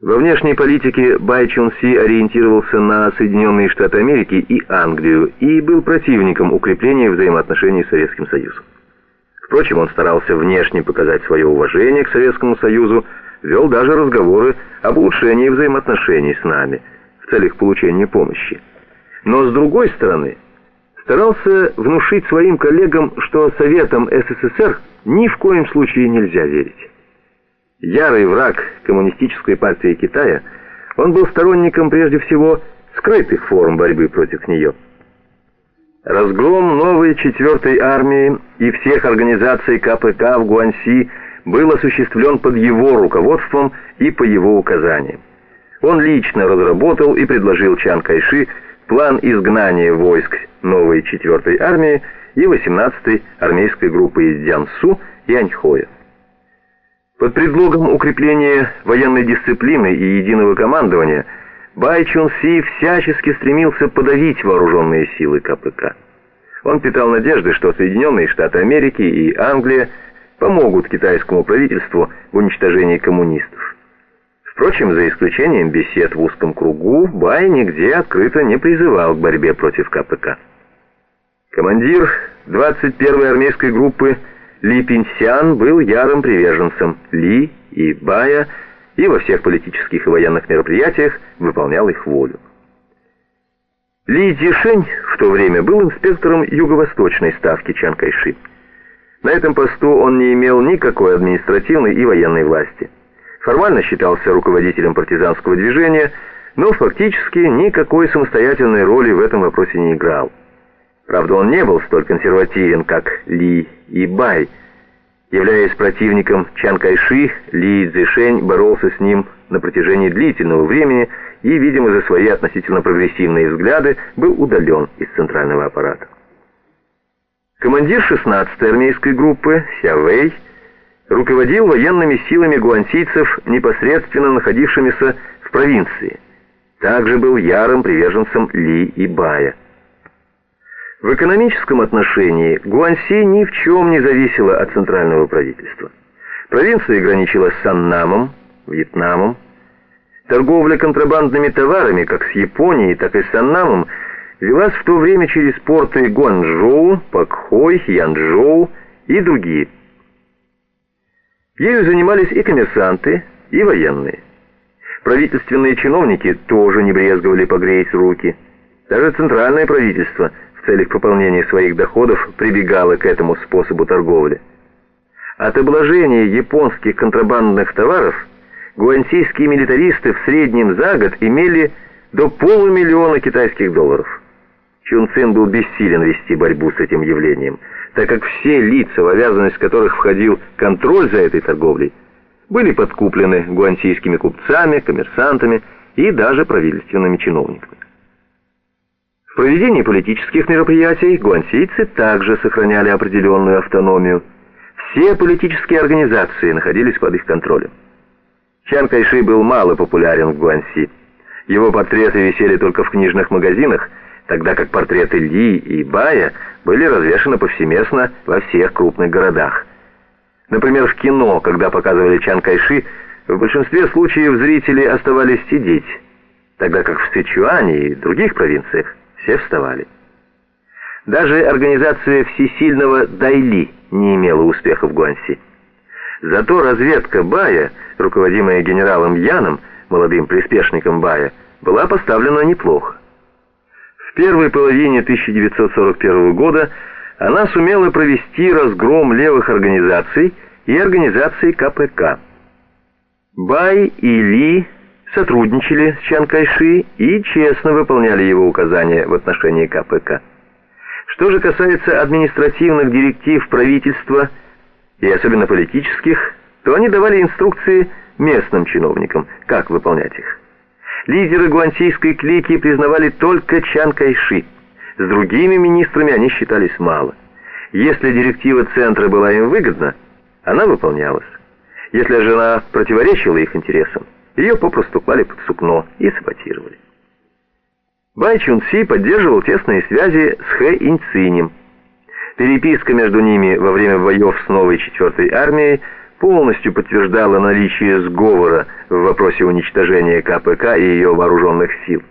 Во внешней политике Бай Чун Си ориентировался на Соединенные Штаты Америки и Англию и был противником укрепления взаимоотношений с Советским Союзом. Впрочем, он старался внешне показать свое уважение к Советскому Союзу, вел даже разговоры об улучшении взаимоотношений с нами в целях получения помощи. Но с другой стороны, старался внушить своим коллегам, что Советам СССР ни в коем случае нельзя верить. Ярый враг коммунистической партии Китая, он был сторонником прежде всего скрытых форм борьбы против нее. Разгром новой четвертой армии и всех организаций КПК в Гуанси был осуществлен под его руководством и по его указаниям. Он лично разработал и предложил Чан Кайши план изгнания войск новой четвертой армии и 18-й армейской группы из Дзянсу и Аньхоя. Под предлогом укрепления военной дисциплины и единого командования Бай Чун Си всячески стремился подавить вооруженные силы КПК. Он питал надежды, что Соединенные Штаты Америки и Англия помогут китайскому правительству в уничтожении коммунистов. Впрочем, за исключением бесед в узком кругу, Бай нигде открыто не призывал к борьбе против КПК. Командир 21-й армейской группы ли Пинсян был ярым приверженцем Ли и Бая и во всех политических и военных мероприятиях выполнял их волю. Ли Цзишень в то время был инспектором юго-восточной ставки Чан Кайши. На этом посту он не имел никакой административной и военной власти. Формально считался руководителем партизанского движения, но фактически никакой самостоятельной роли в этом вопросе не играл. Правда, он не был столь консервативен, как Ли и Бай. Являясь противником Чан Кайши, Ли Цзишень боролся с ним на протяжении длительного времени и, видимо, за свои относительно прогрессивные взгляды, был удален из центрального аппарата. Командир 16-й армейской группы Ся Вэй руководил военными силами гуансийцев, непосредственно находившимися в провинции. Также был ярым приверженцем Ли и Бая. В экономическом отношении Гуанси ни в чем не зависела от центрального правительства. Провинция граничила с Саннамом, Вьетнамом. Торговля контрабандными товарами как с Японией, так и с Саннамом велась в то время через порты Гуанчжоу, Пакхой, Янчжоу и другие. Ею занимались и коммерсанты, и военные. Правительственные чиновники тоже не брезговали погреть руки. Даже центральное правительство – целях пополнения своих доходов прибегала к этому способу торговли. От обложения японских контрабандных товаров гуансийские милитаристы в среднем за год имели до полумиллиона китайских долларов. Чун Цин был бессилен вести борьбу с этим явлением, так как все лица, в обязанность которых входил контроль за этой торговлей, были подкуплены гуансийскими купцами, коммерсантами и даже правительственными чиновниками проведении политических мероприятий гуансийцы также сохраняли определенную автономию. Все политические организации находились под их контролем. Чан Кайши был мало популярен в Гуанси. Его портреты висели только в книжных магазинах, тогда как портреты Ли и Бая были развешаны повсеместно во всех крупных городах. Например, в кино, когда показывали Чан Кайши, в большинстве случаев зрители оставались сидеть, тогда как в Сычуане и других провинциях все вставали. Даже организация всесильного Дайли не имела успеха в Гуанси. Зато разведка Бая, руководимая генералом Яном, молодым приспешником Бая, была поставлена неплохо. В первой половине 1941 года она сумела провести разгром левых организаций и организаций КПК. Бай и Ли сотрудничали с Чан Кайши и честно выполняли его указания в отношении КПК. Что же касается административных директив правительства и особенно политических, то они давали инструкции местным чиновникам, как выполнять их. Лидеры гуансийской клики признавали только Чан Кайши. С другими министрами они считались мало. Если директива центра была им выгодна, она выполнялась. Если же она противоречила их интересам, ее попросту клали под сукно и саботировали. Бай Чун Си поддерживал тесные связи с Хэ Инцинем. Переписка между ними во время боев с новой четвертой армией полностью подтверждало наличие сговора в вопросе уничтожения КПК и ее вооруженных сил.